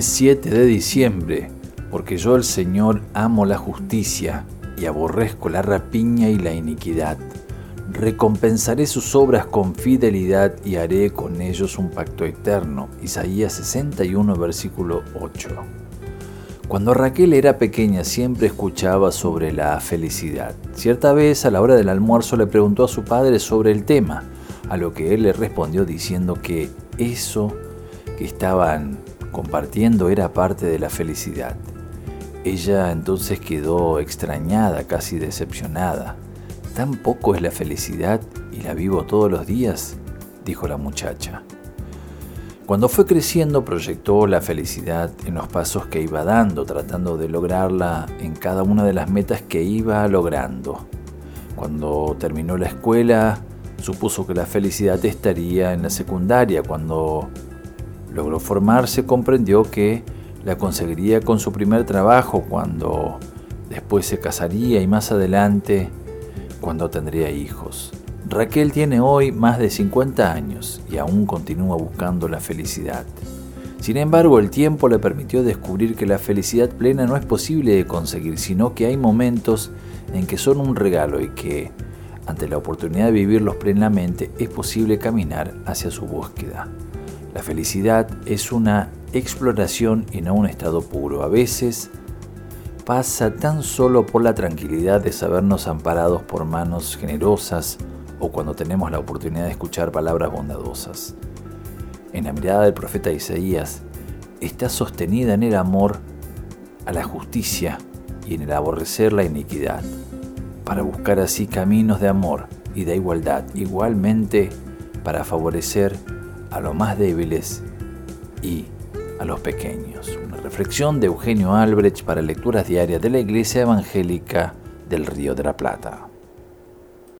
7 de diciembre, porque yo el Señor amo la justicia y aborrezco la rapiña y la iniquidad. Recompensaré sus obras con fidelidad y haré con ellos un pacto eterno. Isaías 61, versículo 8. Cuando Raquel era pequeña siempre escuchaba sobre la felicidad. Cierta vez a la hora del almuerzo le preguntó a su padre sobre el tema, a lo que él le respondió diciendo que eso que estaban compartiendo era parte de la felicidad. Ella entonces quedó extrañada, casi decepcionada. ¿Tan poco es la felicidad y la vivo todos los días? dijo la muchacha. Cuando fue creciendo proyectó la felicidad en los pasos que iba dando, tratando de lograrla en cada una de las metas que iba logrando. Cuando terminó la escuela, supuso que la felicidad estaría en la secundaria. Cuando logró formarse, comprendió que la conseguiría con su primer trabajo, cuando después se casaría y más adelante, cuando tendría hijos. Raquel tiene hoy más de 50 años y aún continúa buscando la felicidad. Sin embargo, el tiempo le permitió descubrir que la felicidad plena no es posible de conseguir, sino que hay momentos en que son un regalo y que, ante la oportunidad de vivirlos plenamente, es posible caminar hacia su búsqueda. La felicidad es una exploración y no un estado puro. A veces pasa tan solo por la tranquilidad de sabernos amparados por manos generosas, o cuando tenemos la oportunidad de escuchar palabras bondadosas. En la mirada del profeta Isaías está sostenida en el amor a la justicia y en el aborrecer la iniquidad, para buscar así caminos de amor y de igualdad, igualmente para favorecer a los más débiles y a los pequeños. Una reflexión de Eugenio Albrecht para lecturas diarias de la Iglesia Evangélica del Río de la Plata.